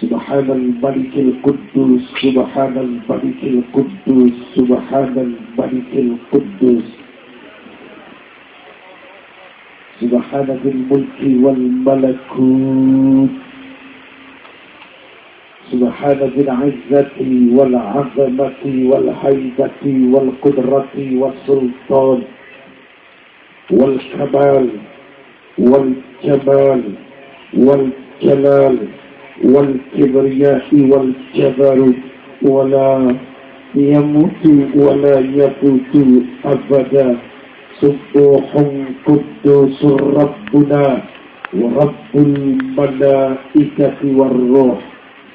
سبحان الملك القدوس سبحان الملك القدوس سبحان الملك القدوس. سبحان ذي الملك والملكوت سبحان ذي العزة والعظمة والهيبة والقدرة والسلطان والكمال والجمال. والجلال والكبرياء والجبروت ولا يموت ولا يفوت أبدا سبوح قدوس ربنا ورب الملائكة والروح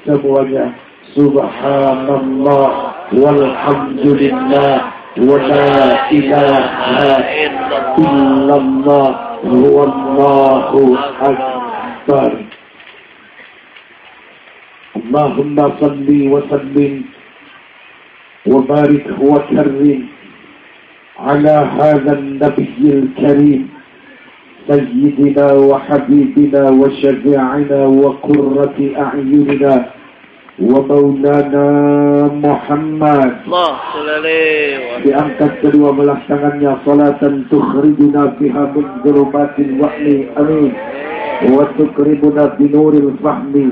semuanya subhanallah walhamdulillah wa la ilaha illallah wallahu akbar الأخطار اللهم صل وسلم وبارك وكرم على هذا النبي الكريم سيدنا وحبيبنا وشفيعنا وقرة أعيننا ومولانا محمد. بأن تبتل وملحتنا صلاة تخرجنا بها من ظلمات الوحي. أمين. Min dhulumatil wahmi amin wa tukribuna binuril fahmi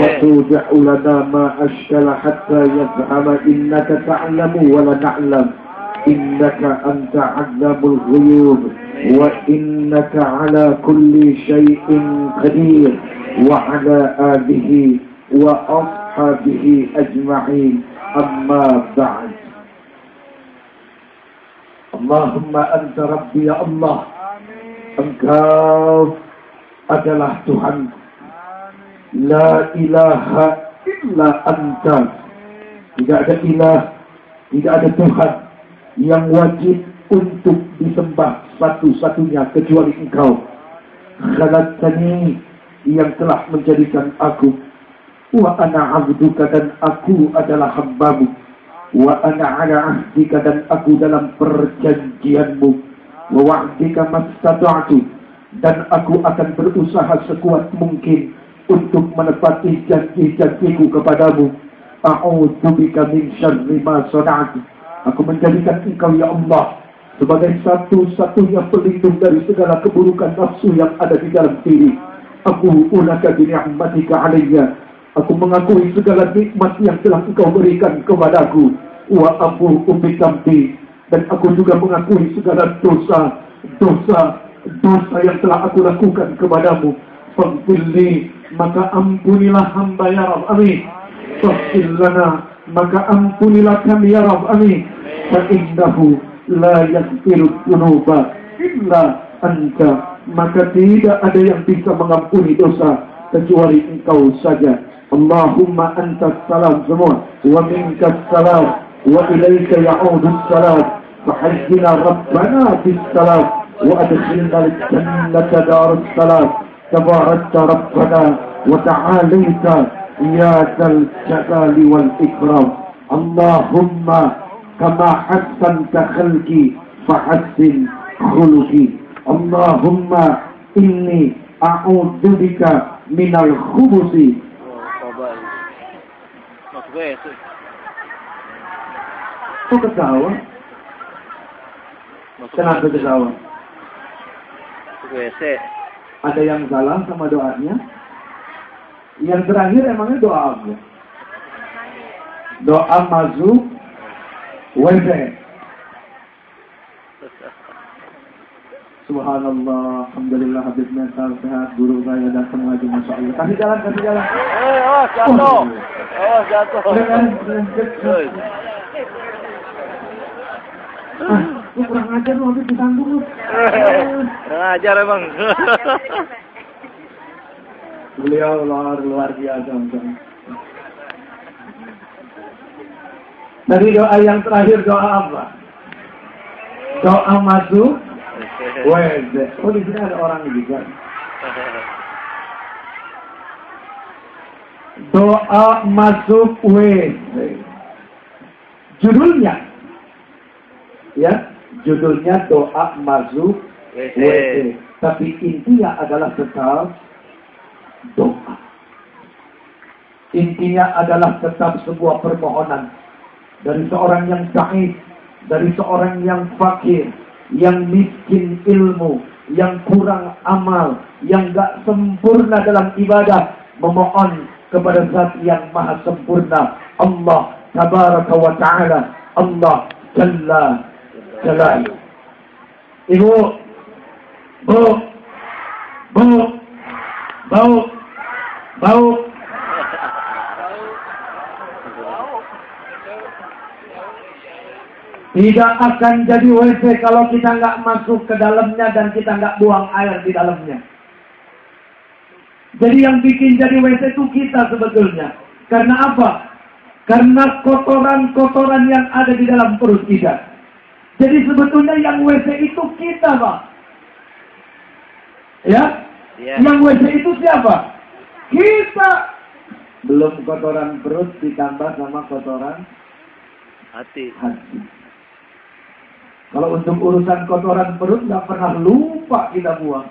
wa tudi'u lana ma ashkala hatta yafhama innaka ta'lamu wa la na'lam innaka anta 'allamul ghuyub wa innaka 'ala kulli shay'in qadir wa 'ala alihi wa adalah Tuhan. La ilaha illa anta. Tidak ada ilah Tidak ada Tuhan Yang wajib untuk disembah Satu-satunya kecuali engkau. Khalaqtani Yang telah menjadikan aku. Wa ana abduka dan aku adalah hambamu. Wa ana ala ahdika dan aku dalam perjanjianmu. Wa wa'dika mastata'tu dan aku akan berusaha sekuat mungkin untuk menepati janji-janjiku kepadamu a'udzu bika min syarri ma aku menjadikan engkau ya Allah sebagai satu-satunya pelindung dari segala keburukan nafsu yang ada di dalam diri aku ulaka bi ni'matika alayya Aku mengakui segala nikmat yang telah engkau berikan kepadaku. Wa afu ubikamti. Dan aku juga mengakui segala dosa, dosa, dosa yang telah aku lakukan kepadamu. Fafirli, maka ampunilah hamba ya Rab, amin. Fafir lana, maka ampunilah kami ya Rab, amin. Fa'indahu la yakfirut unuba illa anta. Maka tidak ada yang bisa mengampuni dosa kecuali engkau saja. Allahumma antas salam semua. Wa minkas salam. Wa ilaika ya'udus salam. Fahajjina Rabbana bis salam. وأدخلنا الجنة دار السلام تباركت ربنا وتعاليت يا ذا الجلال والإكرام اللهم كما حسنت خلقي فحسن خلقي اللهم إني أعوذ بك من الخبث. Kok ketawa? Kenapa ketawa? WC. Ada yang salah sama doanya? Yang terakhir emangnya doa apa? Doa masuk WC. Subhanallah, Alhamdulillah habis mental sehat, guru saya datang lagi, Masya Allah. Kasih jalan, kasih jalan. Eh, awas jatuh. Awas jatuh. Udah kan? Lu kurang ajar lu, habis ditanggung lu. Kurang ajar emang. Beliau luar, luar biasa. Tadi doa yang terakhir doa apa? Doa masuk WD. Oh di sini ada orang juga. Doa masuk WD. Judulnya, ya, judulnya doa WC. WD. Tapi intinya adalah tetap doa. Intinya adalah tetap sebuah permohonan dari seorang yang sahih, dari seorang yang fakir, yang miskin ilmu, yang kurang amal, yang gak sempurna dalam ibadah, memohon kepada zat yang maha sempurna, Allah tabaraka wa ta'ala, Allah jalla Ibu, bu, bu, bau, bau, Tidak akan jadi WC kalau kita nggak masuk ke dalamnya dan kita nggak buang air di dalamnya. Jadi yang bikin jadi WC itu kita sebetulnya. Karena apa? Karena kotoran-kotoran yang ada di dalam perut kita. Jadi sebetulnya yang WC itu kita, Pak. Ya? Iya. Yang WC itu siapa? Kita. Belum kotoran perut ditambah sama kotoran Hati. hati. Kalau untuk urusan kotoran perut nggak pernah lupa kita buang.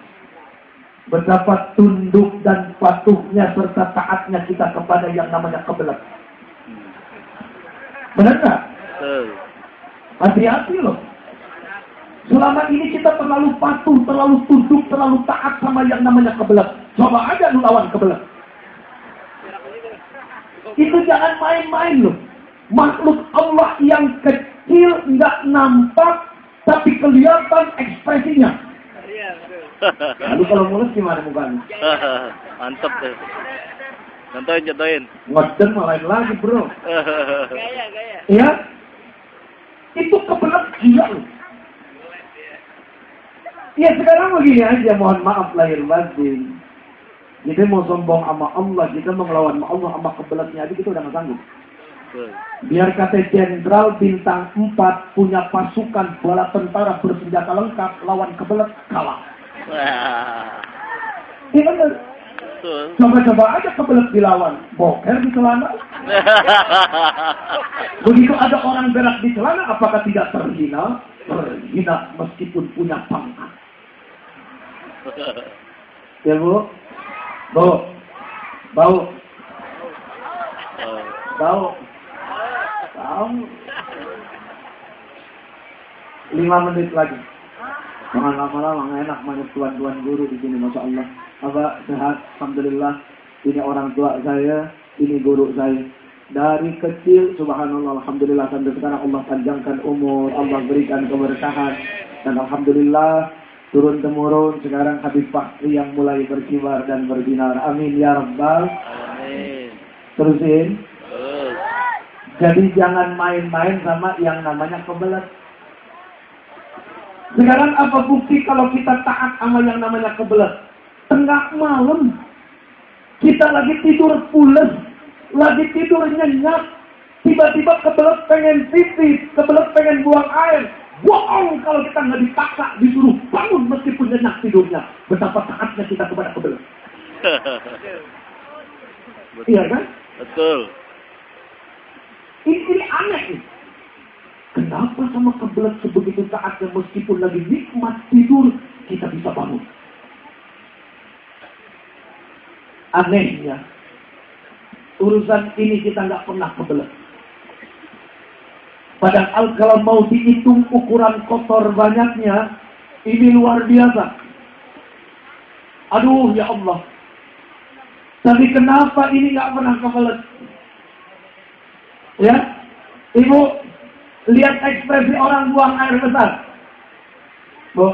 Betapa tunduk dan patuhnya serta taatnya kita kepada yang namanya kebelet. Benar nggak? Betul. Hati-hati loh. Selama ini kita terlalu patuh, terlalu tunduk, terlalu taat sama yang namanya kebelet. Coba aja lu lawan kebelet. Itu jangan main-main loh. Makhluk Allah yang kecil nggak nampak, tapi kelihatan ekspresinya. Lalu kalau mulus gimana mukanya? Mantap tuh. Contohin, contohin. Ngeden malah lagi bro. Ya, itu kebelet gila loh. Ya sekarang begini aja, mohon maaf lahir batin. Kita mau sombong sama Allah, kita mau melawan sama Allah sama kebeletnya aja kita udah nggak sanggup. Biar kata jenderal bintang 4 punya pasukan bala tentara bersenjata lengkap lawan kebelet kalah. Iya bener. Betul. Coba-coba aja kebelet dilawan. Boker di celana. Begitu ada orang berak di celana, apakah tidak terhina? Terhina meskipun punya pangkat. Ya bu? Bu? Bau? Bau? Bau? Lima menit lagi. Jangan lama-lama, enak banyak tuan-tuan guru di sini, Masya Allah. Apa sehat, Alhamdulillah. Ini orang tua saya, ini guru saya. Dari kecil, subhanallah, alhamdulillah, sampai sekarang Allah panjangkan umur, Allah berikan keberkahan. Dan alhamdulillah, turun temurun, sekarang Habib Fakri yang mulai berkibar dan berbinar. Amin ya Rabbal. Amin. Terusin. Jadi jangan main-main sama yang namanya kebelet. Sekarang apa bukti kalau kita taat sama yang namanya kebelet? Tengah malam, kita lagi tidur pules, lagi tidur nyenyak, tiba-tiba kebelet pengen pipis, kebelet pengen buang air. Bohong kalau kita nggak dipaksa, disuruh bangun meskipun nyenyak tidurnya. Betapa taatnya kita kepada kebelet. Iya kan? Betul. Ini, ini aneh nih. Kenapa sama kebelet sebegitu taatnya meskipun lagi nikmat tidur, kita bisa bangun. Anehnya, urusan ini kita nggak pernah kebelet. Padahal kalau mau dihitung ukuran kotor banyaknya, ini luar biasa. Aduh ya Allah. Tapi kenapa ini nggak pernah kebelet? Ya, Ibu, lihat ekspresi orang buang air besar. Bu,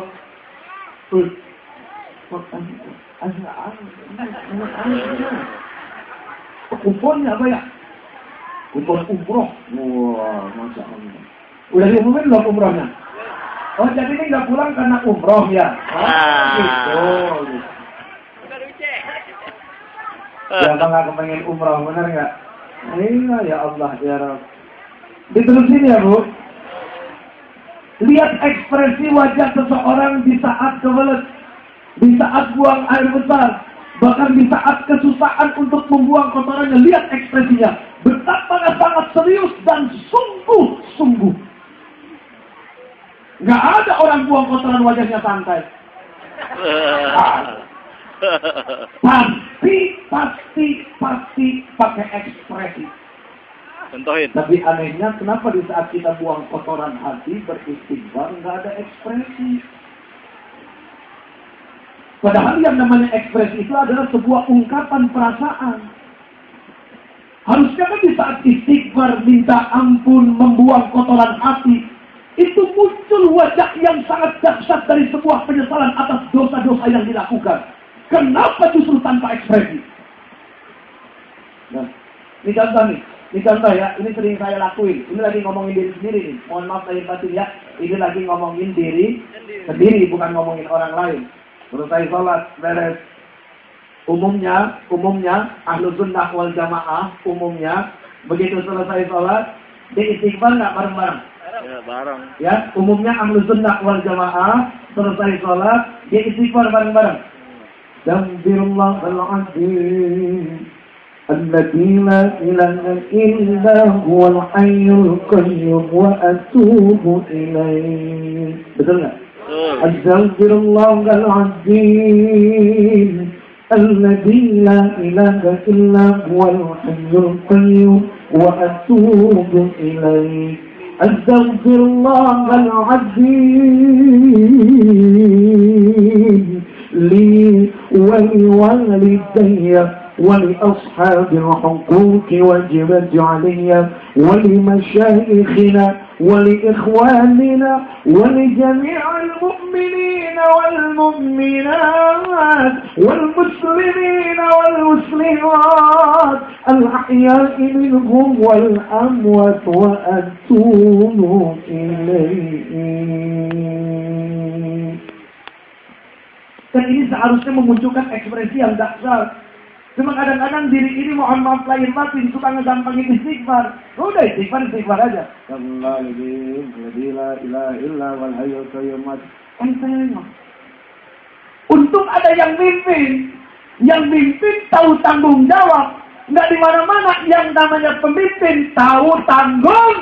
apa ya? Kupon umroh. Wah, masya Allah. Udah diumumin belum umrohnya? Oh, jadi ini nggak pulang karena umroh ya? Ah. gitu. Siapa nggak kepengen umroh, benar nggak? Iya, ya Allah, ya Rabb. Diterusin ya, Bu. Lihat ekspresi wajah seseorang di saat kebelet, di saat buang air besar, bahkan di saat kesusahan untuk membuang kotorannya. Lihat ekspresinya. Betapa sangat serius dan sungguh-sungguh. Nggak ada orang buang kotoran wajahnya santai. Tapi pasti pasti pakai ekspresi. Contohin. Tapi anehnya kenapa di saat kita buang kotoran hati beristighfar nggak ada ekspresi? Padahal yang namanya ekspresi itu adalah sebuah ungkapan perasaan. Harusnya kan di saat istighfar, minta ampun, membuang kotoran hati, itu muncul wajah yang sangat dahsyat dari sebuah penyesalan atas dosa-dosa yang dilakukan. Kenapa justru tanpa ekspresi? Nah, ini contoh nih. Ini contoh ya, ini sering saya lakuin. Ini lagi ngomongin diri sendiri nih. Mohon maaf lahir batin ya. Ini lagi ngomongin diri sendiri, bukan ngomongin orang lain Selesai sholat, beres. Umumnya, umumnya, ahlu sunnah wal jamaah, umumnya, begitu selesai sholat, di istighfar nggak bareng-bareng. Ya, bareng. Ya, umumnya ahlu sunnah wal jamaah, selesai sholat, dia istighfar bareng-bareng. Dambirullah al-azim. الذي لا إله إلا هو الحي القيوم وأتوب إليه betul nggak? أستغفر الله العظيم الذي لا إله إلا هو الحي القيوم وأتوب إليه. أستغفر الله العظيم لي ولوالدي. ولأصحاب الحقوق وجبت علي ولمشايخنا ولإخواننا ولجميع المؤمنين والمؤمنات والمسلمين والمسلمات الأحياء منهم والأموات وأتوب إليه Dan ini seharusnya memunculkan ekspresi yang dahsyat. Cuma kadang-kadang diri ini mohon maaf lahir batin suka ngegampangin istighfar. Udah istighfar istighfar aja. Untuk ada yang mimpin, yang mimpin tahu tanggung jawab. Nggak di mana-mana yang namanya pemimpin tahu tanggung.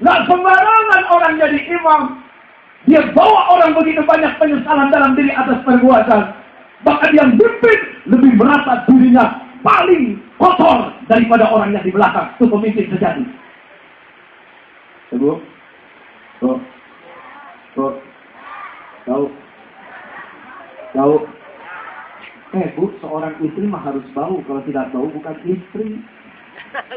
Nggak sembarangan orang jadi imam. Dia bawa orang begitu banyak penyesalan dalam diri atas perbuatan. Bahkan yang mimpin lebih merasa dirinya paling kotor daripada orang yang di belakang. Itu pemimpin sejati. Ibu, bu, bu, tahu, tahu. Eh bu, seorang istri mah harus bau. Kalau tidak bau bukan istri.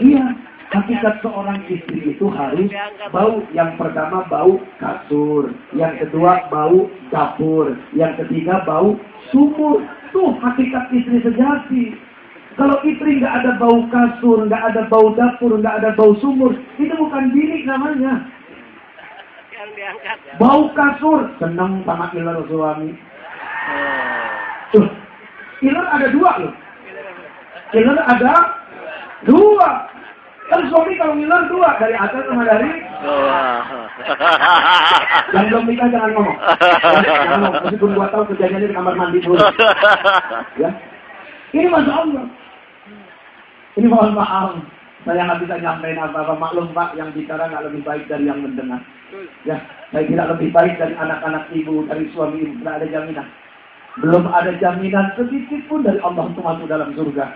Iya, hakikat seorang istri itu harus bau. Yang pertama bau kasur, yang kedua bau dapur, yang ketiga bau sumur. Tuh hakikat istri sejati. Kalau istri nggak ada bau kasur, nggak ada bau dapur, nggak ada bau sumur, itu bukan bilik namanya. Ya. Bau kasur, senang sama iler suami. Tuh, iler ada dua loh. Iler ada dua. Kan suami kalau ngiler dua dari atas sama dari yang belum nikah jangan ngomong. Jangan ngomong. Meskipun gua tahu kejadiannya di kamar mandi dulu. Ya. Ini masya Allah. Ini mohon maaf. Saya nggak bisa nyampein apa-apa. Maklum Pak, yang bicara nggak lebih baik dari yang mendengar. Ya, saya tidak lebih baik dari anak-anak ibu, dari suami ibu. Nggak ada jaminan. Belum ada jaminan sedikit pun dari Allah masuk dalam surga.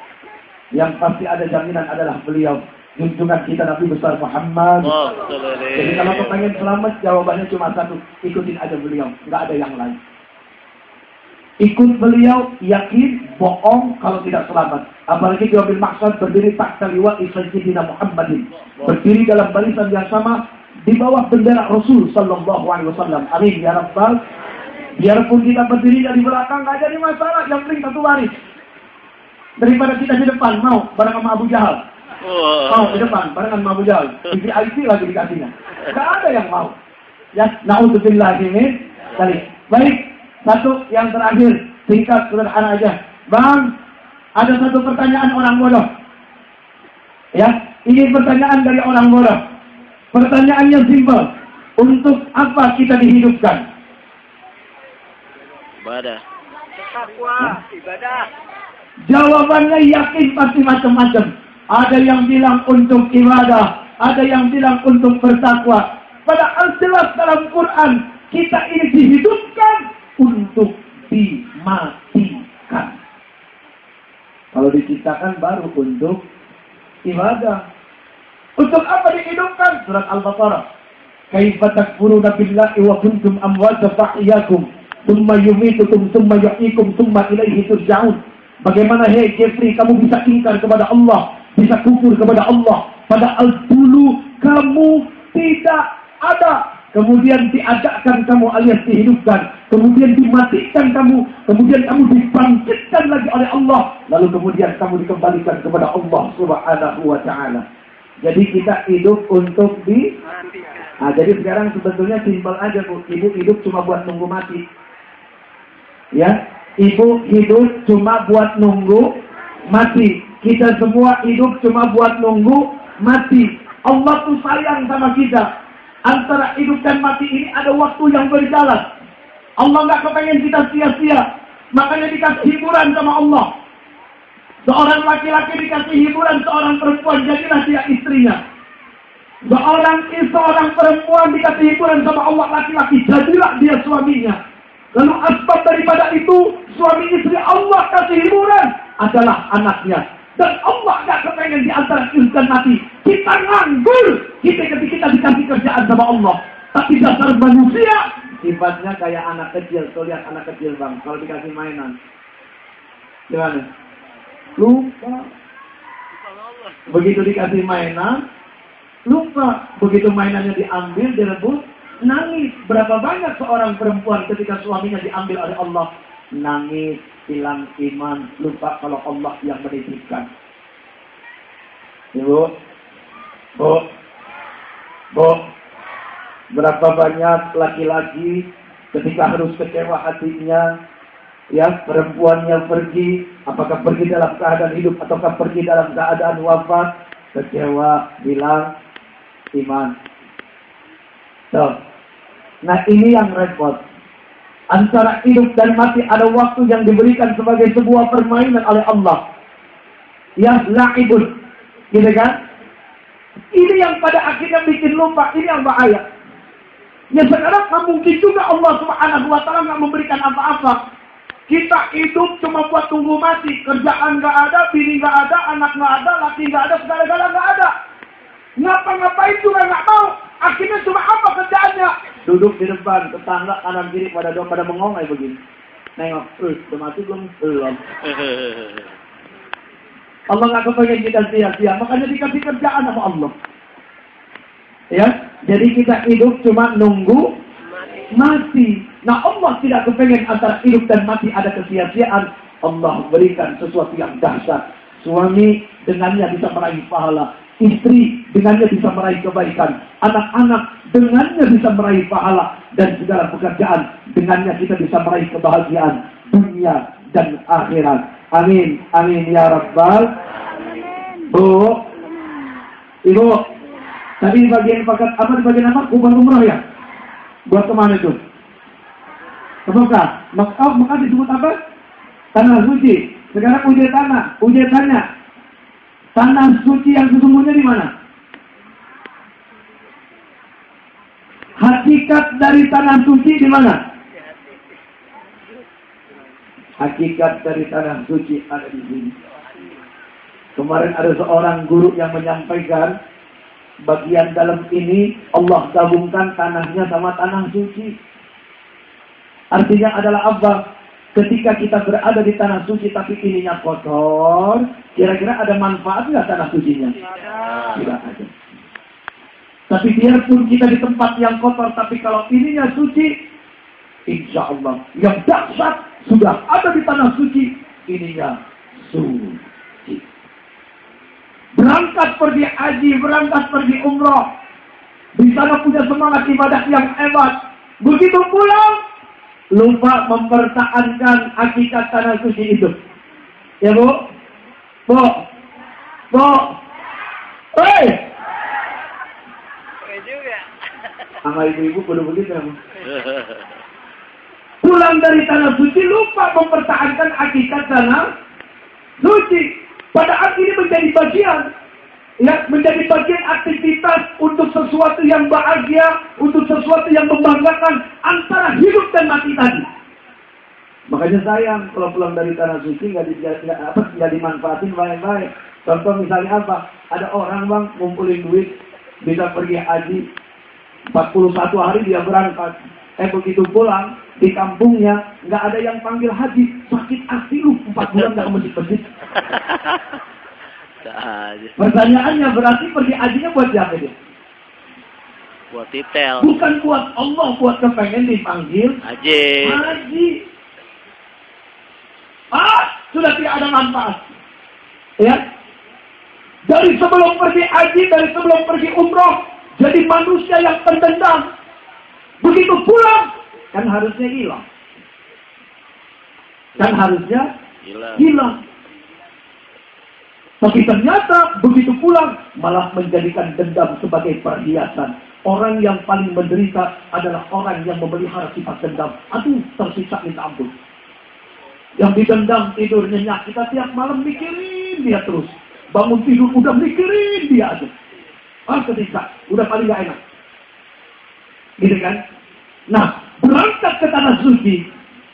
Yang pasti ada jaminan adalah beliau. Junjungan kita Nabi besar Muhammad. Oh, Jadi kalau kau pengen selamat, jawabannya cuma satu. Ikutin aja beliau. Nggak ada yang lain. Ikut beliau, yakin, bohong kalau tidak selamat. Apalagi di mobil maksud berdiri tak terliwat Sayyidina Muhammadin. Berdiri dalam barisan yang sama di bawah bendera Rasul Sallallahu Alaihi Wasallam. Amin ya Rabbal. Biarpun kita berdiri dari belakang nggak jadi masalah. Yang penting satu baris. Daripada kita di depan mau bareng sama Abu Jahal. Mau di depan bareng sama Abu Jahal. VIP lagi dikasihnya. Nggak ada yang mau. Ya, naudzubillah ini. Kali. Baik, satu yang terakhir, singkat sederhana aja. Bang, ada satu pertanyaan orang bodoh. Ya, ini pertanyaan dari orang bodoh. Pertanyaannya simpel. Untuk apa kita dihidupkan? Ibadah. Takwa, ibadah. Jawabannya yakin pasti macam-macam. Ada yang bilang untuk ibadah, ada yang bilang untuk bertakwa. Padahal jelas dalam Quran kita ini dihidupkan untuk dimatikan. diciptakan baru untuk ibadah. Untuk apa dihidupkan? Surat Al-Baqarah. Kaifa takfuruna billahi wa kuntum amwata fa'yakum thumma yumitukum thumma yuhyikum thumma ilaihi turja'un. Bagaimana hei Jeffrey kamu bisa ingkar kepada Allah, bisa kufur kepada Allah padahal dulu kamu tidak ada kemudian diadakan kamu alias dihidupkan, kemudian dimatikan kamu, kemudian kamu dibangkitkan lagi oleh Allah, lalu kemudian kamu dikembalikan kepada Allah Subhanahu wa taala. Jadi kita hidup untuk di Nah, jadi sekarang sebetulnya simpel aja Bu. Ibu hidup cuma buat nunggu mati. Ya, ibu hidup cuma buat nunggu mati. Kita semua hidup cuma buat nunggu mati. Allah tuh sayang sama kita. Antara hidup dan mati ini ada waktu yang berjalan. Allah nggak kepengen kita sia-sia. Makanya dikasih hiburan sama Allah. Seorang laki-laki dikasih hiburan, seorang perempuan jadilah dia istrinya. Seorang seorang perempuan dikasih hiburan sama Allah laki-laki, jadilah dia suaminya. Lalu asbab daripada itu, suami istri Allah kasih hiburan adalah anaknya. Dan Allah gak kepengen di antara dan mati. Kita nganggur. Kita ketika kita dikasih kerjaan sama Allah. Tapi dasar manusia, sifatnya kayak anak kecil. Tuh lihat anak kecil bang, kalau dikasih mainan. Gimana? Lupa. Begitu dikasih mainan, lupa. Begitu mainannya diambil, direbut, nangis. Berapa banyak seorang perempuan ketika suaminya diambil oleh Allah, nangis, hilang iman, lupa kalau Allah yang menitipkan. Ibu, Bu, Bu, berapa banyak laki-laki ketika harus kecewa hatinya, ya perempuannya pergi, apakah pergi dalam keadaan hidup ataukah pergi dalam keadaan wafat, kecewa, bilang, iman. So, nah ini yang repot. Antara hidup dan mati ada waktu yang diberikan sebagai sebuah permainan oleh Allah. Ya, la'ibun. Gitu kan? Ini yang pada akhirnya bikin lupa. Ini yang bahaya. Ya sekarang nggak mungkin juga Allah subhanahu wa ta'ala nggak memberikan apa-apa. Kita hidup cuma buat tunggu mati. Kerjaan nggak ada, bini nggak ada, anak nggak ada, laki nggak ada, segala-gala nggak ada. Ngapa-ngapain juga nggak tahu. Akhirnya cuma apa kerjaannya? Duduk di depan, tetangga kanan kiri pada dong pada bengong kayak begini. Nengok, eh, udah mati belum? Belum. Allah nggak kepengen kita sia-sia, makanya dikasih kerjaan sama Allah. Ya, jadi kita hidup cuma nunggu mati. Nah Allah tidak kepengen antara hidup dan mati ada kesia-siaan. Allah berikan sesuatu yang dahsyat. Suami dengannya bisa meraih pahala. Istri dengannya bisa meraih kebaikan. Anak-anak dengannya bisa meraih pahala. Dan segala pekerjaan dengannya kita bisa meraih kebahagiaan. Dunia dan akhirat. Amin. Amin ya Rabbal. Bu. Ibu. Tadi bagian paket apa di bagian apa? Kubah umroh ya? Buat ke mana itu? Ke Mekah. Mekah, Mekah disebut apa? Tanah suci. Sekarang uji tanah. Uji tanya. Tanah suci yang sesungguhnya di mana? Hakikat dari tanah suci di mana? Hakikat dari tanah suci ada di sini. Kemarin ada seorang guru yang menyampaikan bagian dalam ini Allah gabungkan tanahnya sama tanah suci. Artinya adalah apa? Ketika kita berada di tanah suci tapi ininya kotor, kira-kira ada manfaat nggak tanah sucinya? Tidak ada. Tapi biarpun kita di tempat yang kotor, tapi kalau ininya suci, insya Allah yang dahsyat sudah ada di tanah suci, ininya suci. Berangkat pergi haji, berangkat pergi umroh. Di sana punya semangat ibadah yang hebat. Begitu pulang, lupa mempertahankan hakikat tanah suci itu. Ya Bu? Bu? Bu? Hei! Juga. Sama ibu-ibu kudu begitu ya Bu? Pulang dari tanah suci lupa mempertahankan hakikat tanah suci. Padahal ini menjadi bagian menjadi bagian aktivitas untuk sesuatu yang bahagia, untuk sesuatu yang membanggakan antara hidup dan mati tadi. Makanya sayang kalau pulang dari tanah suci nggak di, apa nggak dimanfaatin baik-baik. Contoh misalnya apa? Ada orang bang ngumpulin duit bisa pergi haji 41 hari dia berangkat. Eh begitu pulang di kampungnya nggak ada yang panggil haji sakit hati lu empat bulan nggak ke masjid-masjid. Pertanyaannya berarti pergi hajinya buat siapa dia? Buat titel. Bukan buat Allah, buat kepengen dipanggil Aji. haji. Ah, sudah tidak ada manfaat. Ya. Dari sebelum pergi haji, dari sebelum pergi umroh, jadi manusia yang pendendam. Begitu pulang, kan harusnya hilang. Kan harusnya hilang. Tapi ternyata begitu pulang malah menjadikan dendam sebagai perhiasan. Orang yang paling menderita adalah orang yang memelihara sifat dendam. Aduh, tersiksa minta ampun. Yang didendam tidur nyenyak. Kita tiap malam mikirin dia terus. Bangun tidur udah mikirin dia aja. Ah, ketika udah paling gak enak. Gitu kan? Nah, berangkat ke tanah suci,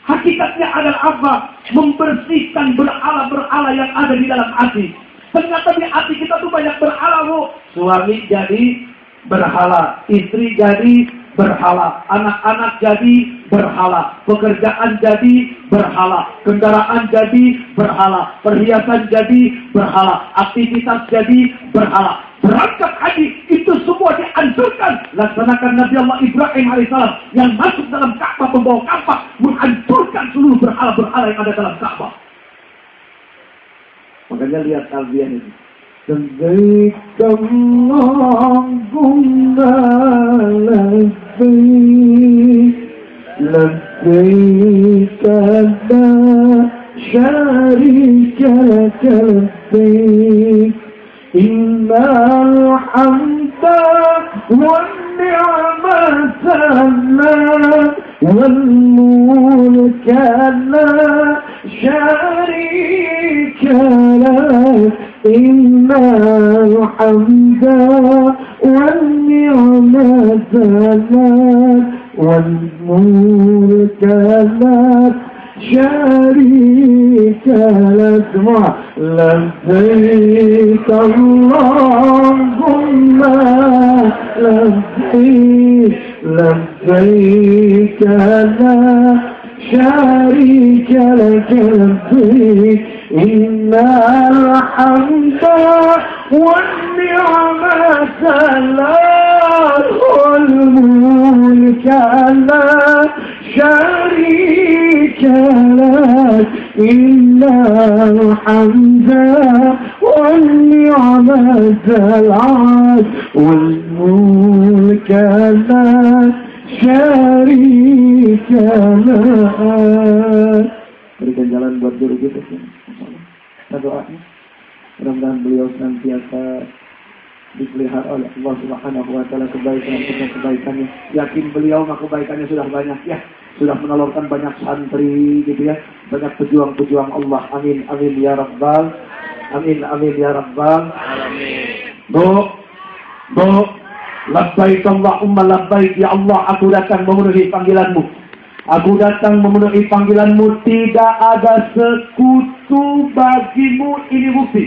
hakikatnya adalah apa? Membersihkan berala-berala yang ada di dalam hati. Ternyata di hati kita tuh banyak berhala, Bu. Suami jadi berhala, istri jadi berhala, anak-anak jadi berhala, pekerjaan jadi berhala, kendaraan jadi berhala, perhiasan jadi berhala, aktivitas jadi berhala. Berangkat haji itu semua dihancurkan. Laksanakan Nabi Allah Ibrahim alaihissalam yang masuk dalam Ka'bah membawa kampak menghancurkan seluruh berhala-berhala yang ada dalam Ka'bah. Makanya lihat kalian ini. لبيك اللهم لبيك لبيك لا شريك لك لبيك إن الحمد والنعمة لك والملك لا شريك لك إن الحمد والنعمة لك والملك لك شريك لك لبيك اللهم لبيك لبيك لا. شريك لك لبيك إن الحمد والنعمة لك والملك لا شريك لك إن الحمد والنعمة العاد والملك لا شريك لك berikan jalan buat guru kita kita doanya mudah-mudahan beliau senantiasa dipelihara oleh Allah Subhanahu wa taala kebaikan dan kebaikannya. Yakin beliau mah kebaikannya sudah banyak ya. Sudah menolongkan banyak santri gitu ya. Banyak pejuang-pejuang Allah. Amin amin ya rabbal. Amin amin ya rabbal. Alamin. Bu, Bu, labbaik Allahumma labbaik ya Allah aku datang memenuhi panggilanmu. Aku datang memenuhi panggilanmu tidak ada sekutu bagimu ini bukti.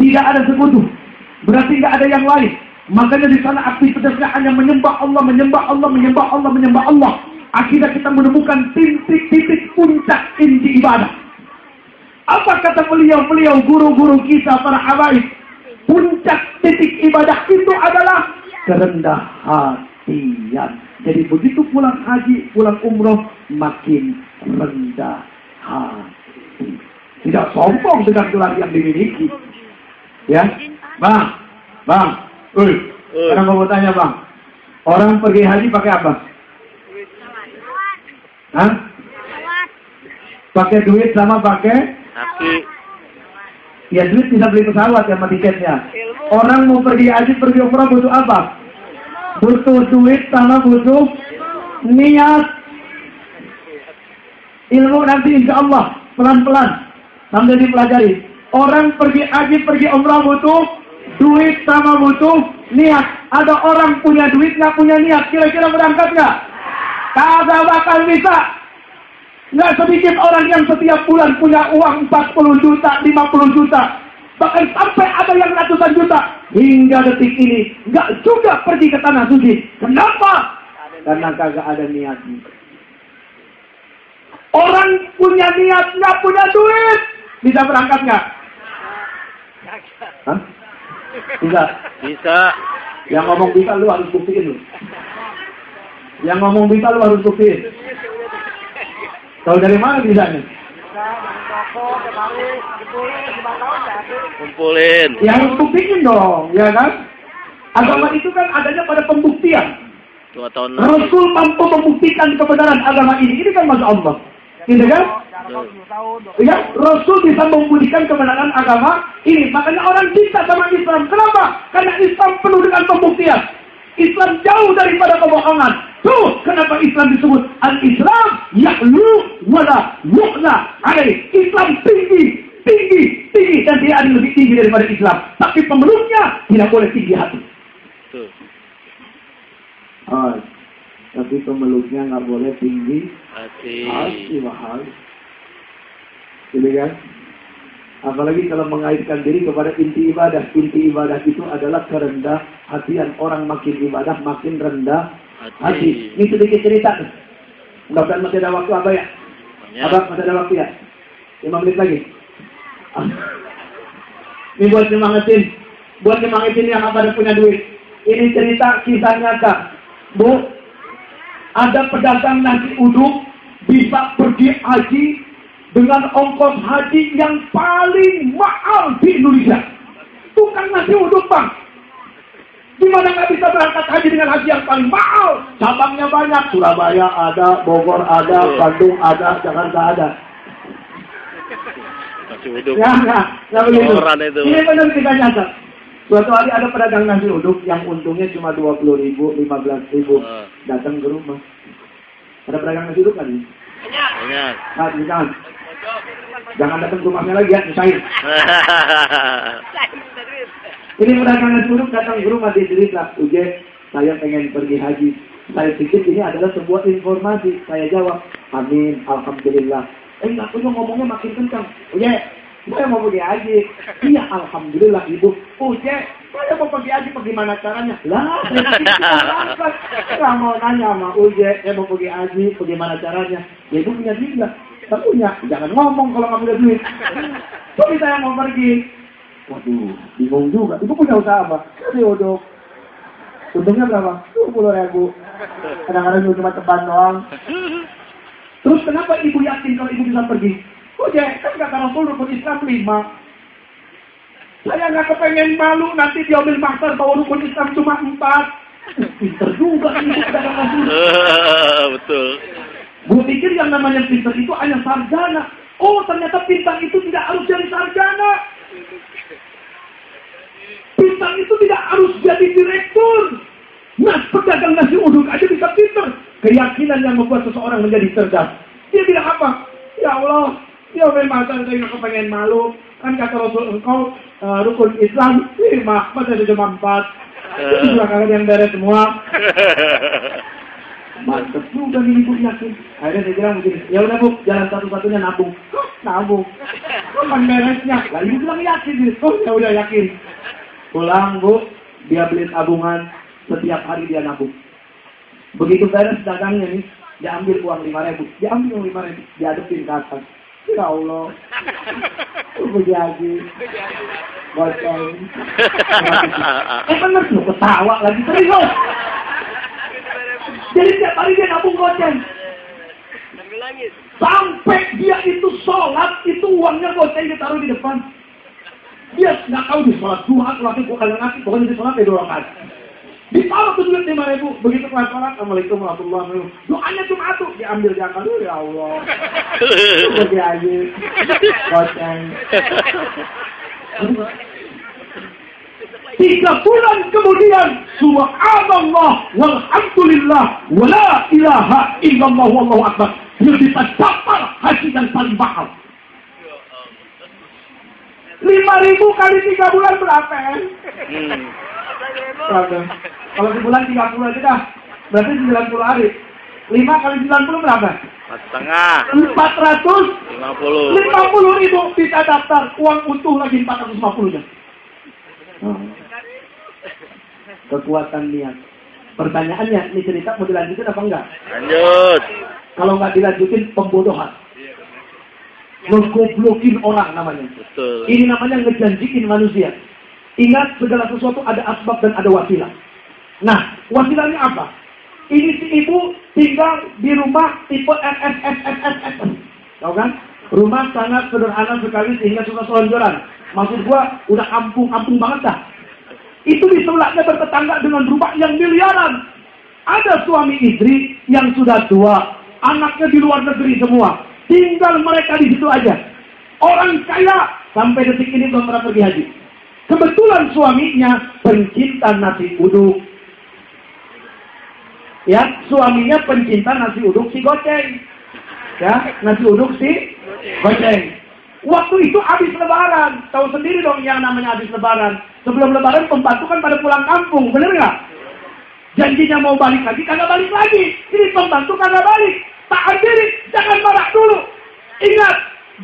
Tidak ada sekutu. Berarti tidak ada yang lain. Makanya di sana aktivitasnya hanya menyembah Allah, menyembah Allah, menyembah Allah, menyembah Allah. Akhirnya kita menemukan titik-titik puncak inti ibadah. Apa kata beliau-beliau guru-guru kita para habaib? Puncak titik ibadah itu adalah kerendah hatian. Jadi begitu pulang haji, pulang umroh, makin rendah hati. Tidak sombong dengan gelar yang dimiliki. Ya, bang, bang, uy, sekarang mau tanya bang, orang pergi haji pakai apa? Hah? Pakai duit sama pakai? Kaki. Ya duit bisa beli pesawat ya sama tiketnya. Orang mau pergi haji, pergi umroh butuh apa? Butuh duit sama butuh niat. Ilmu nanti insya Allah pelan-pelan sambil dipelajari. Orang pergi haji, pergi umrah butuh duit sama butuh niat. Ada orang punya duit nggak punya niat, kira-kira berangkat nggak? Kagak bakal bisa. Nggak sedikit orang yang setiap bulan punya uang 40 juta, 50 juta. Bahkan sampai ada yang ratusan juta. Hingga detik ini nggak juga pergi ke tanah suci. Kenapa? Karena kagak ada niatnya. Orang punya niat nggak punya duit. Bisa berangkat nggak? Hah? Bisa. Bisa. Yang ngomong bisa lu harus buktiin lu. Yang ngomong bisa lu harus buktiin. Tahu dari mana bisanya? Kumpulin. Ya harus buktiin dong, ya kan? Agama itu kan adanya pada pembuktian. Dua tahun lagi. Rasul mampu membuktikan kebenaran agama ini. Ini kan masya Allah. Gitu kan? Ya, Rasul bisa membuktikan kebenaran agama ini. Makanya orang cinta sama Islam. Kenapa? Karena Islam penuh dengan pembuktian. Islam jauh daripada kebohongan. Tuh, kenapa Islam disebut al-Islam ya'lu wala yu'la alaih. Islam tinggi, tinggi, tinggi dan dia ada lebih tinggi daripada Islam. Tapi pemeluknya tidak boleh tinggi hati. Tuh. Oh, tapi pemeluknya nggak boleh tinggi Hati. hati mahal. Gitu kan? Apalagi kalau mengaitkan diri kepada inti ibadah. Inti ibadah itu adalah kerendah hatian. Orang makin ibadah makin rendah Hati. Ini sedikit cerita. Mudah-mudahan masih ada waktu apa ya? Banyak. Abang masih ada waktu ya? 5 menit lagi. Ini buat nyemangatin. Buat nyemangatin yang apa punya duit. Ini cerita kisah nyata. Bu, ada pedagang nasi uduk bisa pergi haji dengan ongkos haji yang paling mahal di Indonesia. Tukang nasi uduk bang. Gimana nggak bisa berangkat haji dengan haji yang paling mahal? Cabangnya banyak. Surabaya ada, Bogor ada, Betul. Bandung ada, Jakarta ada. Masih uduk. Ya, enggak, enggak begitu. Itu. Ini benar kita nyata. Suatu hari ada pedagang nasi uduk yang untungnya cuma 20 ribu, 15 ribu. Ah. Datang ke rumah. Ada pedagang nasi uduk kan? Banyak. Nah, jangan. Jangan datang ke rumahnya lagi ya, misahin. Ini pedagang nasi uduk datang ke rumah dia cerita, Uje, saya pengen pergi haji. Saya pikir ini adalah sebuah informasi. Saya jawab, amin, alhamdulillah. Eh, punya ngomongnya makin kencang. Uje, saya mau pergi haji. Iya, alhamdulillah ibu. Uje, saya mau pergi haji, bagaimana caranya? Lah, saya mau nanya sama Uje, saya mau pergi haji, bagaimana caranya? Ya ibu punya duit? Tak punya. Jangan ngomong kalau nggak punya duit. Tapi saya mau pergi. Waduh, bingung juga. Ibu punya usaha apa? Nasi uduk. Untungnya berapa? 20 ribu. Kadang-kadang cuma teban doang. Terus kenapa ibu yakin kalau ibu bisa pergi? Oh ya, kan kata Rasul rukun Islam lima. Saya nggak kepengen malu nanti diambil master bahwa rukun Islam cuma empat. Pinter juga nasi uduk. Betul. Gue pikir yang namanya pintar itu hanya sarjana. Oh, ternyata pintar itu tidak harus jadi sarjana. Pintar itu tidak harus jadi direktur. Nah, pedagang nasi uduk aja bisa pintar. Keyakinan yang membuat seseorang menjadi cerdas. Dia bilang apa? Ya Allah, ya memang saya kepengen malu. Kan kata Rasul engkau eh, rukun Islam lima, masa ada cuma empat. Itu juga ada yang beres semua. Mantep juga nih ibu yakin. Akhirnya saya bilang begini, ya udah bu, jalan satu-satunya nabung. Nabung. Kapan beresnya? Lah ibu bilang yakin. Oh ya udah yakin. Pulang bu, dia beli tabungan. Setiap hari dia nabung. Begitu beres dagangnya nih, dia ambil uang lima ribu. Dia ambil uang lima ribu, dia adepin ke atas. Ya Allah. Ibu jadi. Boceng. Eh bener lu ketawa lagi serius. Jadi tiap hari dia nabung goceng. Sampai dia itu sholat, itu uangnya goceng ditaruh di depan. Dia nggak tahu di sholat dua, sholat itu kalian ngasih, pokoknya di sholat ya dua rakaat. Ditaruh tuh duit lima ribu, begitu kelas sholat, Assalamualaikum warahmatullahi wabarakatuh. Doanya cuma satu, diambil jangan dulu ya Allah. Pergi aja, goceng. Tiga bulan kemudian, Subhanallah, walhamdulillah, wala ilaha illallah, wallahu akbar. Dia bisa dapat haji yang paling mahal. Lima ribu kali tiga bulan berapa? Hmm. Berapa? Kalau sebulan tiga puluh aja dah. Berarti sembilan puluh hari. Lima kali sembilan puluh berapa? Empat setengah. Empat ratus Lima puluh. lima puluh ribu bisa daftar uang utuh lagi empat ratus lima puluh nya. Kekuatan niat. Pertanyaannya, ini cerita mau dilanjutin apa enggak? Lanjut. Kalau nggak dilanjutin, pembodohan. Ngegoblokin orang namanya. Betul. Ini namanya ngejanjikin manusia. Ingat segala sesuatu ada asbab dan ada wasilah. Nah, wasilahnya apa? Ini si ibu tinggal di rumah tipe SSSSSS. Tahu kan? Rumah sangat sederhana sekali sehingga suka selonjoran. Maksud gua udah kampung-kampung banget dah. Itu di sebelahnya bertetangga dengan rumah yang miliaran. Ada suami istri yang sudah tua, anaknya di luar negeri semua. Tinggal mereka di situ aja. Orang kaya sampai detik ini belum pernah pergi haji. Kebetulan suaminya pencinta nasi uduk. Ya, suaminya pencinta nasi uduk si goceng. Ya, nasi uduk si goceng. Waktu itu habis lebaran. Tahu sendiri dong yang namanya habis lebaran. Sebelum lebaran pembantu kan pada pulang kampung, bener nggak? Janjinya mau balik lagi, kagak balik lagi. Ini pembantu kagak balik. Tahan diri, jangan marah dulu. Ingat,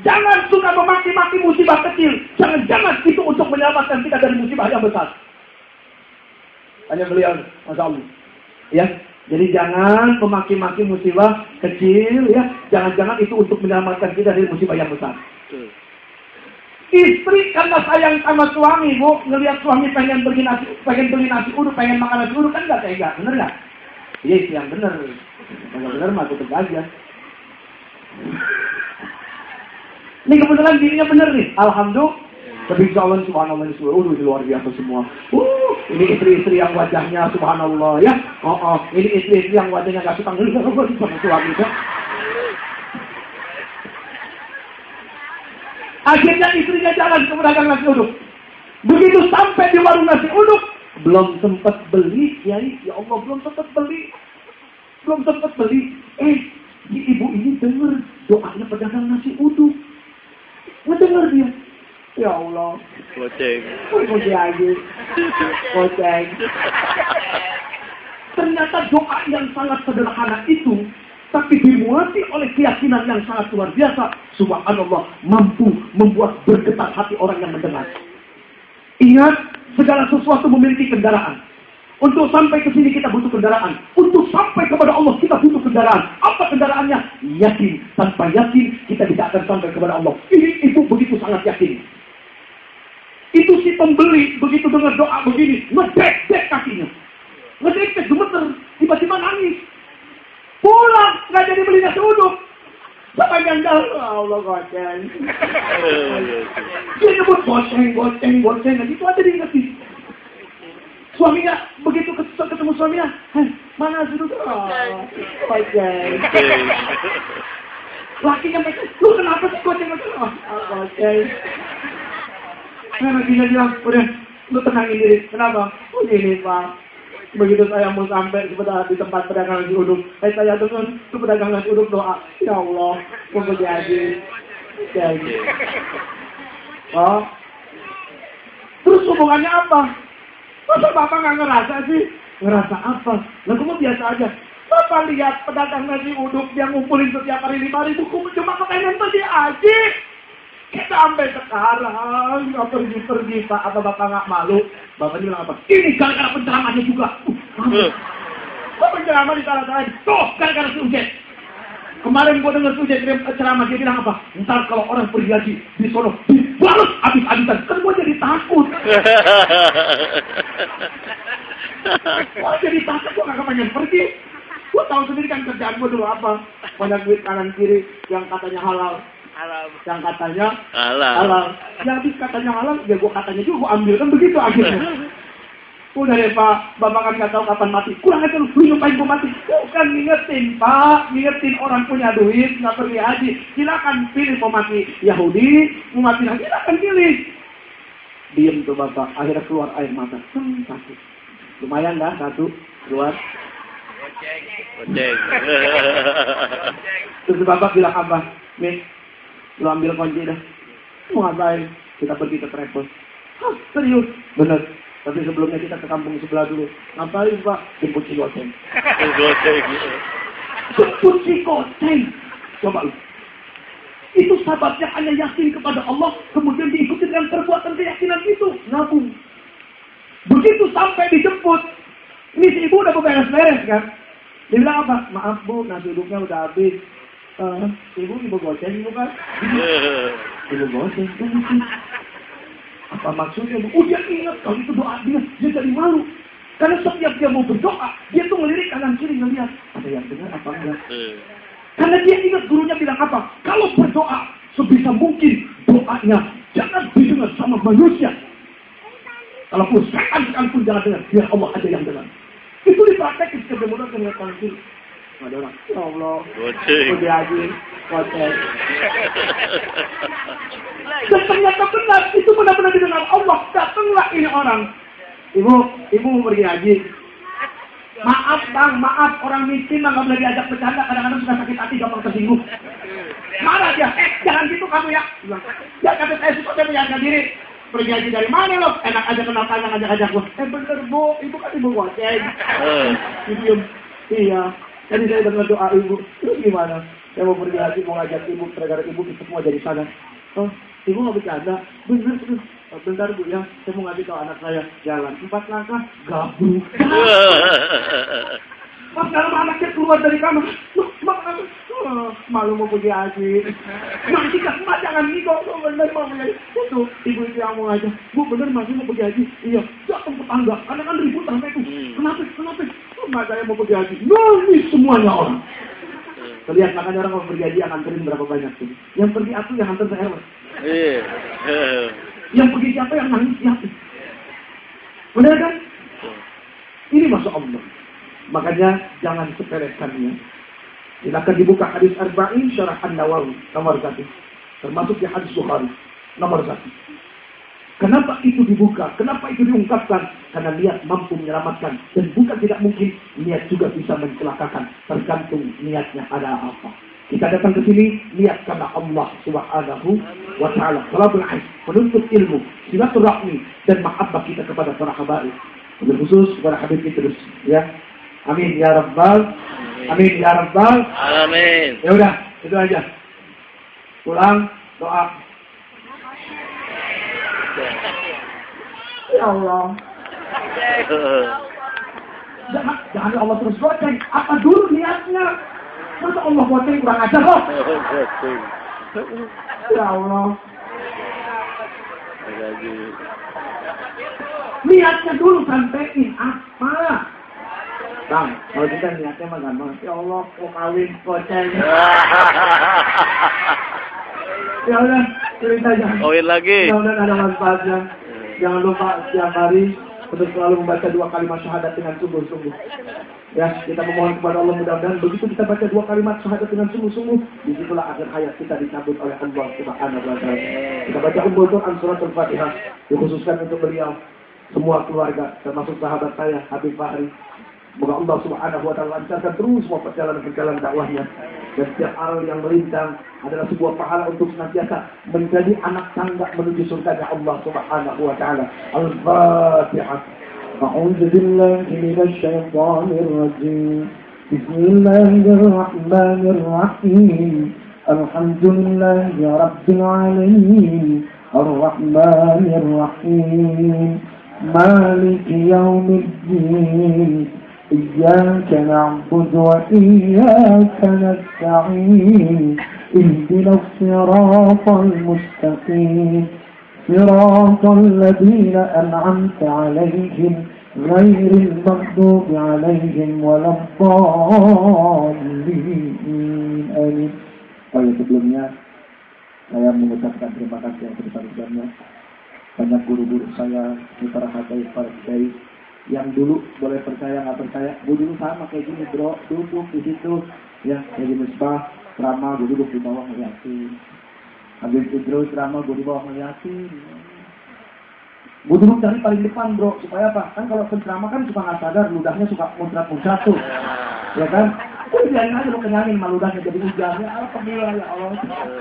jangan suka memaki-maki musibah kecil. Jangan-jangan itu untuk menyelamatkan kita dari musibah yang besar. Hanya beliau, Masya Allah. Ya, jadi jangan memaki-maki musibah kecil ya. Jangan-jangan itu untuk menyelamatkan kita dari musibah yang besar. Istri karena sayang sama suami, bu, ngelihat suami pengen beli nasi, pengen beli nasi uduk, pengen makan nasi uduk kan nggak tega, bener nggak? Iya, itu yang bener. Kalau bener mah tutup aja. Ini kebetulan dirinya bener nih, alhamdulillah. Tapi Allah subhanallah ini semua, uh, ini luar biasa semua. Uh, ini istri-istri yang wajahnya subhanallah ya. Oh, oh, ini istri-istri yang wajahnya gak suka ngelihat sama. Ya. Akhirnya istrinya jalan ke pedagang nasi uduk. Begitu sampai di warung nasi uduk, belum sempat beli, ya, ya Allah belum sempat beli, belum sempat beli. Eh, si ibu ini dengar doanya pedagang nasi uduk. Ngedengar dia. Ya Allah, Goceng. Koceng aja. Ternyata doa yang sangat sederhana itu, tapi dimuati oleh keyakinan yang sangat luar biasa. Subhanallah, mampu membuat bergetar hati orang yang mendengar. Ingat, segala sesuatu memiliki kendaraan. Untuk sampai ke sini kita butuh kendaraan. Untuk sampai kepada Allah kita butuh kendaraan. Apa kendaraannya? Yakin. Tanpa yakin kita tidak akan sampai kepada Allah. Ini itu begitu sangat yakin. Itu si pembeli begitu dengar doa begini, ngedek-dek kakinya. Ngedek-dek gemeter, tiba-tiba nangis. Pulang, nggak jadi beli nasi. Sepanjang jalan, Allah goceng. Dia nyebut goceng, goceng, goceng. Nah, itu ada di ngerti. Suaminya, begitu ketemu suaminya, mana uduk? Oh, goceng. Lakinya mereka, lu kenapa sih goceng? Oh, goceng. Nah, nabinya bilang, udah, lu tenangin diri. Kenapa? Oh, ini, Pak. Begitu saya mau sampai di tempat pedagang nasi uduk, eh, saya dengar itu pedagang nasi uduk doa, Ya Allah, mau jadi. Jadi. Oh. Terus hubungannya apa? Masa Bapak nggak ngerasa sih? Ngerasa apa? Lah, kamu biasa aja. Bapak lihat pedagang nasi uduk yang ngumpulin setiap hari lima ribu, cuma pakai nonton dia aja. Kita sampai sekarang nggak pergi-pergi Pak. Apa Bapak nggak malu? Bapak bilang apa? Ini gara-gara penceramahnya juga. Uh, Kok penceramah di salah? Tuh, gara-gara si Ujet. Kemarin gua dengar si Ujet ceramah dia bilang apa? Ntar kalau orang pergi haji di sono dibalas habis-habisan. Kan gua jadi takut. Gua jadi takut gua nggak pengen pergi. Gua tahu sendiri kan kerjaan gua dulu apa. Banyak duit kanan kiri yang katanya halal Alam. yang katanya Halal. halal. Yang habis katanya halal, ya gua katanya juga gua ambil kan begitu akhirnya. Udah deh Pak, Bapak kan nggak tahu kapan mati. Kurang aja lu, lu nyumpain gua mati. Bukan ngingetin Pak, ngingetin orang punya duit, nggak pergi haji. Silakan pilih mau mati Yahudi, mau mati lagi, silakan pilih. Diem tuh Bapak, akhirnya keluar air mata. Hmm, satu. Lumayan dah, satu, keluar. Goceng. Terus Bapak bilang apa? Min, lu ambil kunci dah. Mau ngapain? Kita pergi ke travel. Hah, serius? Bener. Tapi sebelumnya kita ke kampung sebelah dulu. Ngapain Pak? Jemput si goceng. Goceng. Jemput si goceng. Coba lu. Itu sahabatnya hanya yakin kepada Allah, kemudian diikuti dengan perbuatan keyakinan itu. Nabung. Begitu sampai dijemput, ini si ibu udah beres-beres kan. Dia bilang apa? Maaf bu, nasi uduknya udah habis. Eh, ibu ibu goceng ibu kan? Ibu goceng. Apa maksudnya? Bu? Oh dia ingat kalau itu doa dia, dia jadi malu. Karena setiap dia mau berdoa, dia tuh ngelirik kanan kiri ngeliat ada yang dengar apa enggak. Karena dia ingat gurunya bilang apa? Kalau berdoa sebisa mungkin doanya jangan didengar sama manusia. Kalaupun setan sekalipun jangan dengar, biar Allah aja yang dengar. Itu dipraktekin modal ngeliat kanan kiri. Ada orang, Allah, udah aja. Dan ternyata benar, itu benar-benar didengar Allah. Datanglah ini orang. Ibu, ibu mau pergi haji. Maaf bang, maaf orang miskin bang, nggak boleh diajak bercanda. Kadang-kadang suka sakit hati, gampang tersinggung. Marah dia, eh jangan gitu kamu ya. Ya kata saya suka saya menjaga diri. Pergi haji dari mana lo? Enak aja kenal tanya ngajak-ngajak gua. Eh bener bu, ibu kan ibu goceng. Eh. Diem. Iya. Tadi saya dengar doa ibu. Terus gimana? Saya mau pergi haji, mau ngajak ibu, gara-gara ibu itu semua jadi sana. Oh, ibu nggak bercanda? Bener, bener. Oh, bentar bu ya, saya mau ngasih tahu anak saya jalan empat langkah gabruk. Pas dalam anaknya keluar dari kamar, loh, mak, oh, malu mau pergi haji. Mak, jika mak jangan kok, kok bener mau pergi haji. Itu ibu itu yang mau ngajak, bu bener masih mau pergi haji. Iya, datang tetangga, karena kan ribut sampai itu. Hmm. Kenapa? Kenapa? Oh, mak saya mau pergi haji. Nangis semuanya orang. Lihat makanya orang kalau pergi haji yang nganterin berapa banyak tuh. Yang pergi aku yang nganter saya. Mas. Iya. Yang pergi siapa yang nangis siapa? Benar kan? Ini masuk Allah. Makanya jangan sepelekannya. Silakan dibuka hadis Arba'in Syarah An-Nawawi nomor satu. Termasuk di hadis Bukhari nomor satu. Kenapa itu dibuka? Kenapa itu diungkapkan? Karena niat mampu menyelamatkan. Dan bukan tidak mungkin, niat juga bisa mencelakakan. Tergantung niatnya ada apa. Kita datang ke sini, niat karena Allah subhanahu wa ta'ala. Salabul menuntut ilmu, silaturahmi, dan mahabbah kita kepada para habaib. Khusus kepada Habib Idrus. Ya. Amin ya Rabbal. Amin ya Rabbal. Amin. Ya udah, itu aja. Pulang, doa. Ya Allah. Jangan, jangan Allah terus goceng. Apa dulu niatnya? Masa Allah goceng kurang ajar kok? Ya Allah. Niatnya dulu sampein apa? Bang, kalau kita niatnya mah gampang. Ya Allah, mau kawin goceng. Ya udah, cerita aja. Kawin lagi. Mudah-mudahan ada manfaatnya. Jangan lupa setiap hari untuk selalu membaca dua kalimat syahadat dengan sungguh-sungguh. Ya, kita memohon kepada Allah mudah-mudahan begitu kita baca dua kalimat syahadat dengan sungguh-sungguh, di situlah akhir hayat kita dicabut oleh Allah Subhanahu wa taala. Kita baca ummul Quran surat Al-Fatihah dikhususkan untuk beliau semua keluarga termasuk sahabat saya Habib Fahri. Semoga Allah Subhanahu wa taala lancarkan terus semua perjalanan-perjalanan dakwahnya dan setiap aral yang melintang adalah sebuah pahala untuk senantiasa menjadi anak tangga menuju surga Allah Subhanahu wa taala. Al-Fatihah. أعوذ بالله من الشيطان الرجيم بسم الله الرحمن الرحيم الحمد لله رب العالمين الرحمن الرحيم مالك يوم الدين إياك نعبد وإياك نستعين اهدنا الصراط المستقيم صراط الذين أنعمت عليهم غير المغضوب عليهم ولا الضالين آمين Oh ya sebelumnya saya mengucapkan terima kasih yang sebesar-besarnya banyak guru-guru saya di para habaib para kiai yang dulu boleh percaya nggak percaya. Gue dulu sama kayak gini bro. Duduk di situ. Ya kayak di misbah ceramah gue duduk di bawah ngeliatin. Habis Idrus ceramah gue di bawah ngeliatin. Gue duduk dari paling depan bro. Supaya apa? Kan kalau penceramah kan suka nggak sadar ludahnya suka muncrat-muncrat tuh. Ya kan? Udah biarin aja lu kenyangin malu ludahnya jadi hujan. Ya Alhamdulillah ya Allah.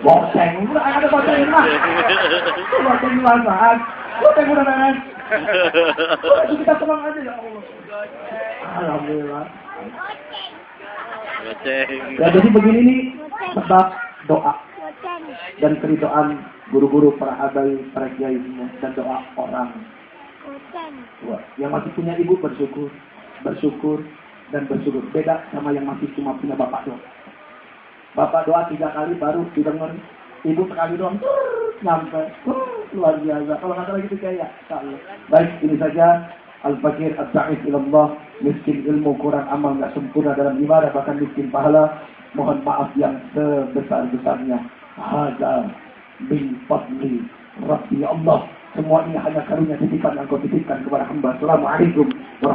Boceng udah ada boceng mah boceng manfaat boceng udah udah kita tenang aja ya Allah Alhamdulillah Goceng. Ya jadi begini nih sebab doa dan keridoan guru-guru para habaib, para kiai dan doa orang tua. Yang masih punya ibu bersyukur, bersyukur dan bersyukur. Beda sama yang masih cuma punya bapak doa. Bapak doa tiga kali baru didengar. Ibu sekali doang nyampe. Luar biasa. Kalau nggak salah gitu kayak Allah. Baik, ini saja Al-Fakir Al-Sa'id ilallah Miskin ilmu kurang amal nggak sempurna dalam ibadah Bahkan miskin pahala. Mohon maaf yang sebesar-besarnya. Hada bin fadli. Rabbi Allah. Semua ini hanya karunia titipan yang kau titipkan kepada hamba. Assalamualaikum warahmatullahi